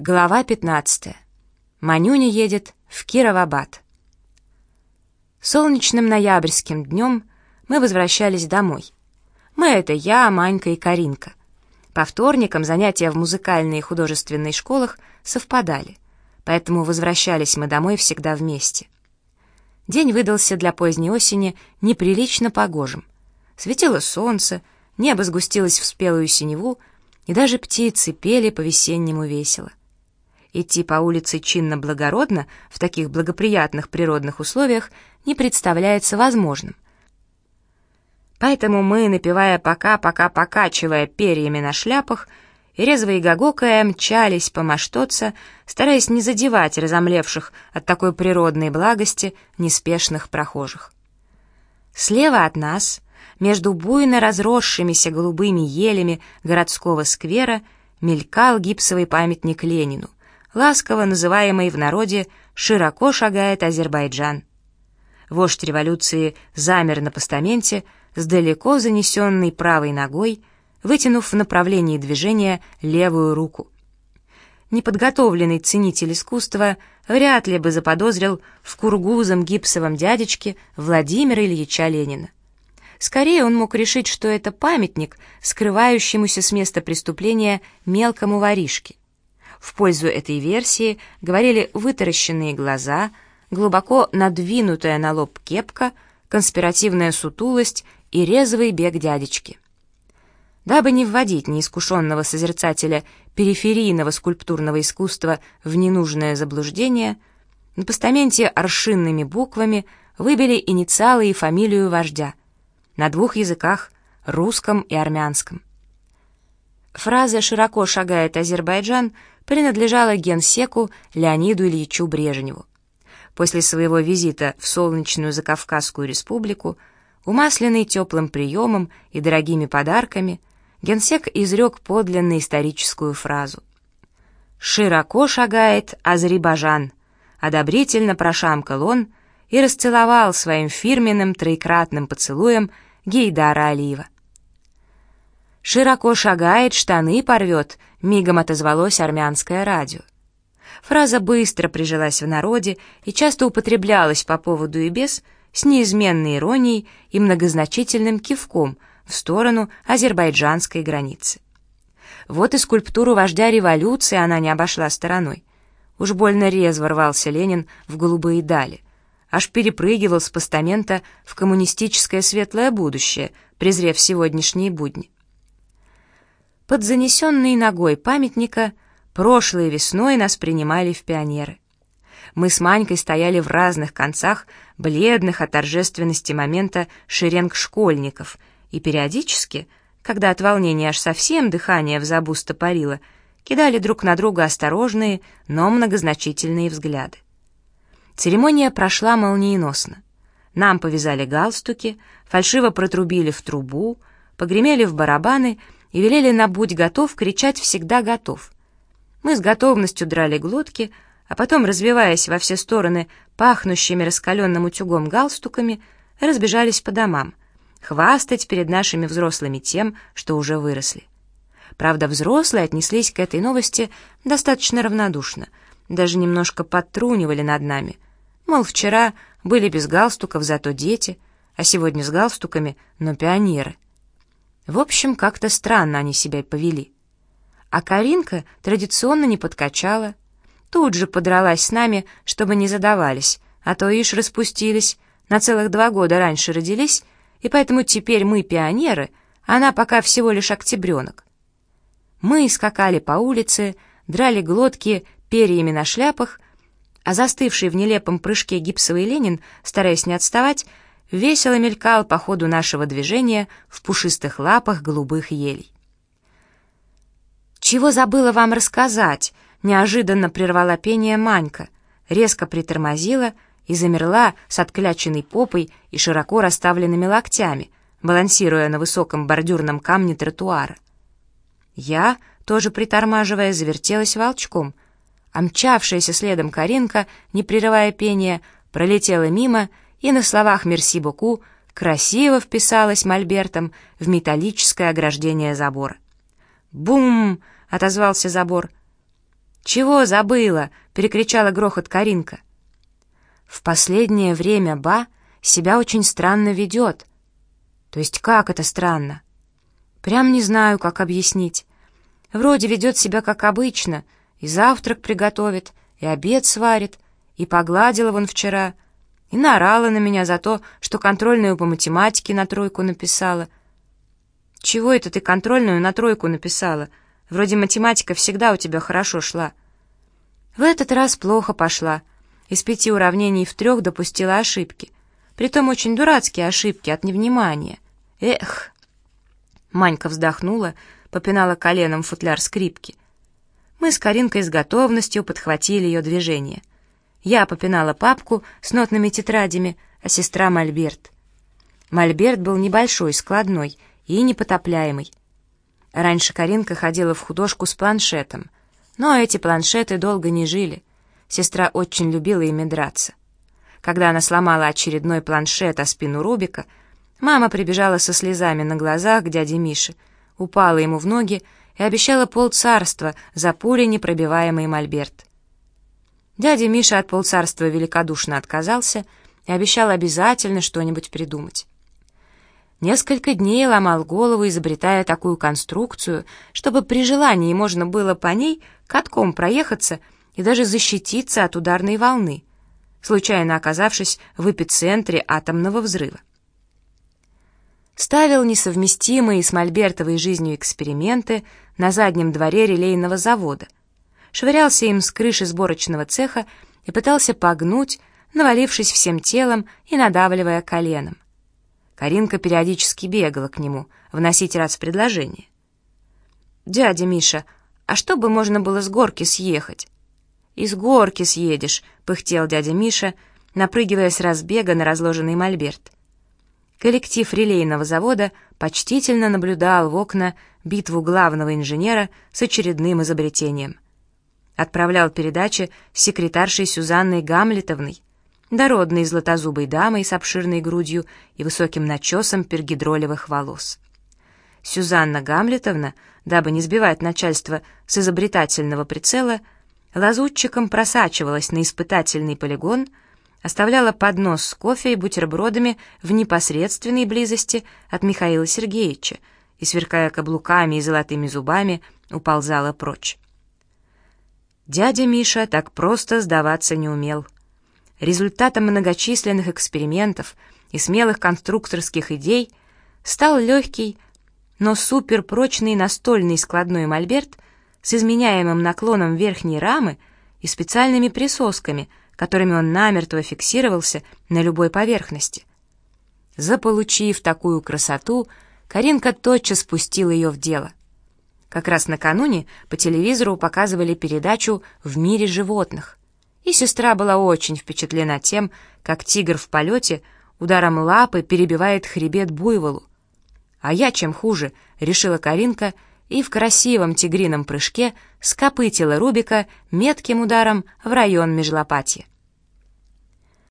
Глава 15. Манюня едет в Кировабад. Солнечным ноябрьским днем мы возвращались домой. Мы — это я, Манька и Каринка. По вторникам занятия в музыкальной и художественной школах совпадали, поэтому возвращались мы домой всегда вместе. День выдался для поздней осени неприлично погожим. Светило солнце, небо сгустилось в спелую синеву, и даже птицы пели по-весеннему весело. Идти по улице чинно-благородно в таких благоприятных природных условиях не представляется возможным. Поэтому мы, напевая «пока-пока», покачивая перьями на шляпах, и резво и гогокая мчались помаштоться, стараясь не задевать разомлевших от такой природной благости неспешных прохожих. Слева от нас, между буйно разросшимися голубыми елями городского сквера, мелькал гипсовый памятник Ленину ласково называемый в народе «широко шагает Азербайджан». Вождь революции замер на постаменте с далеко занесенной правой ногой, вытянув в направлении движения левую руку. Неподготовленный ценитель искусства вряд ли бы заподозрил в кургузом гипсовом дядечке Владимира Ильича Ленина. Скорее он мог решить, что это памятник, скрывающемуся с места преступления мелкому воришке. В пользу этой версии говорили вытаращенные глаза, глубоко надвинутая на лоб кепка, конспиративная сутулость и резвый бег дядечки. Дабы не вводить неискушенного созерцателя периферийного скульптурного искусства в ненужное заблуждение, на постаменте аршинными буквами выбили инициалы и фамилию вождя на двух языках — русском и армянском. Фраза «широко шагает Азербайджан» принадлежала генсеку Леониду Ильичу Брежневу. После своего визита в солнечную Закавказскую республику, умасленный теплым приемом и дорогими подарками, генсек изрек подлинно историческую фразу. «Широко шагает Азербайджан», одобрительно прошамкал он и расцеловал своим фирменным троекратным поцелуем Гейдара Алиева. «Широко шагает, штаны порвет», — мигом отозвалось армянское радио. Фраза быстро прижилась в народе и часто употреблялась по поводу и без, с неизменной иронией и многозначительным кивком в сторону азербайджанской границы. Вот и скульптуру вождя революции она не обошла стороной. Уж больно резво рвался Ленин в голубые дали, аж перепрыгивал с постамента в коммунистическое светлое будущее, презрев сегодняшние будни. Под занесенной ногой памятника прошлой весной нас принимали в пионеры. Мы с Манькой стояли в разных концах бледных от торжественности момента шеренг школьников и периодически, когда от волнения аж совсем дыхание в забу стопорило, кидали друг на друга осторожные, но многозначительные взгляды. Церемония прошла молниеносно. Нам повязали галстуки, фальшиво протрубили в трубу, погремели в барабаны — и велели на «Будь готов» кричать «Всегда готов». Мы с готовностью драли глотки, а потом, развиваясь во все стороны пахнущими раскаленным утюгом галстуками, разбежались по домам, хвастать перед нашими взрослыми тем, что уже выросли. Правда, взрослые отнеслись к этой новости достаточно равнодушно, даже немножко подтрунивали над нами. Мол, вчера были без галстуков, зато дети, а сегодня с галстуками, но пионеры — в общем, как-то странно они себя повели. А Каринка традиционно не подкачала. Тут же подралась с нами, чтобы не задавались, а то ишь распустились, на целых два года раньше родились, и поэтому теперь мы пионеры, а она пока всего лишь октябренок. Мы скакали по улице, драли глотки перьями на шляпах, а застывший в нелепом прыжке гипсовый Ленин, стараясь не отставать, весело мелькал по ходу нашего движения в пушистых лапах голубых елей. «Чего забыла вам рассказать?» — неожиданно прервала пение Манька, резко притормозила и замерла с откляченной попой и широко расставленными локтями, балансируя на высоком бордюрном камне тротуара. Я, тоже притормаживая, завертелась волчком, а мчавшаяся следом Каринка, не прерывая пения, пролетела мимо и на словах «Мерси Боку» красиво вписалась мольбертом в металлическое ограждение забора. «Бум!» — отозвался забор. «Чего забыла?» — перекричала грохот Каринка. «В последнее время Ба себя очень странно ведет». «То есть как это странно?» «Прям не знаю, как объяснить. Вроде ведет себя как обычно, и завтрак приготовит, и обед сварит, и погладила вон вчера, и наорала на меня за то, что контрольную по математике на тройку написала. «Чего это ты контрольную на тройку написала? Вроде математика всегда у тебя хорошо шла». В этот раз плохо пошла. Из пяти уравнений в трех допустила ошибки. Притом очень дурацкие ошибки от невнимания. Эх! Манька вздохнула, попинала коленом футляр скрипки. Мы с Каринкой с готовностью подхватили ее движение. Я попинала папку с нотными тетрадями, а сестра — мольберт. Мольберт был небольшой, складной и непотопляемый. Раньше Каринка ходила в художку с планшетом, но эти планшеты долго не жили. Сестра очень любила ими драться. Когда она сломала очередной планшет о спину Рубика, мама прибежала со слезами на глазах к дяде Мише, упала ему в ноги и обещала полцарства за пули непробиваемый мольберт. Дядя Миша от полцарства великодушно отказался и обещал обязательно что-нибудь придумать. Несколько дней ломал голову, изобретая такую конструкцию, чтобы при желании можно было по ней катком проехаться и даже защититься от ударной волны, случайно оказавшись в эпицентре атомного взрыва ставил несовместимые с мольбертовой жизнью эксперименты на заднем дворе релейного завода, швырялся им с крыши сборочного цеха и пытался погнуть, навалившись всем телом и надавливая коленом. Каринка периодически бегала к нему, вносить раз предложение. «Дядя Миша, а что бы можно было с горки съехать?» «Из горки съедешь», — пыхтел дядя Миша, напрыгивая с разбега на разложенный мольберт. Коллектив релейного завода почтительно наблюдал в окна битву главного инженера с очередным изобретением. Отправлял передачи секретаршей Сюзанной Гамлетовной, дородной златозубой дамой с обширной грудью и высоким начесом пергидролевых волос. Сюзанна Гамлетовна, дабы не сбивать начальство с изобретательного прицела, лазутчиком просачивалась на испытательный полигон — оставляла поднос с кофе и бутербродами в непосредственной близости от Михаила Сергеевича и, сверкая каблуками и золотыми зубами, уползала прочь. Дядя Миша так просто сдаваться не умел. Результатом многочисленных экспериментов и смелых конструкторских идей стал легкий, но суперпрочный настольный складной мольберт с изменяемым наклоном верхней рамы и специальными присосками — которыми он намертво фиксировался на любой поверхности. Заполучив такую красоту, Каринка тотчас спустила ее в дело. Как раз накануне по телевизору показывали передачу «В мире животных», и сестра была очень впечатлена тем, как тигр в полете ударом лапы перебивает хребет буйволу. «А я чем хуже?» — решила Каринка и в красивом тигрином прыжке скопытила Рубика метким ударом в район межлопатья.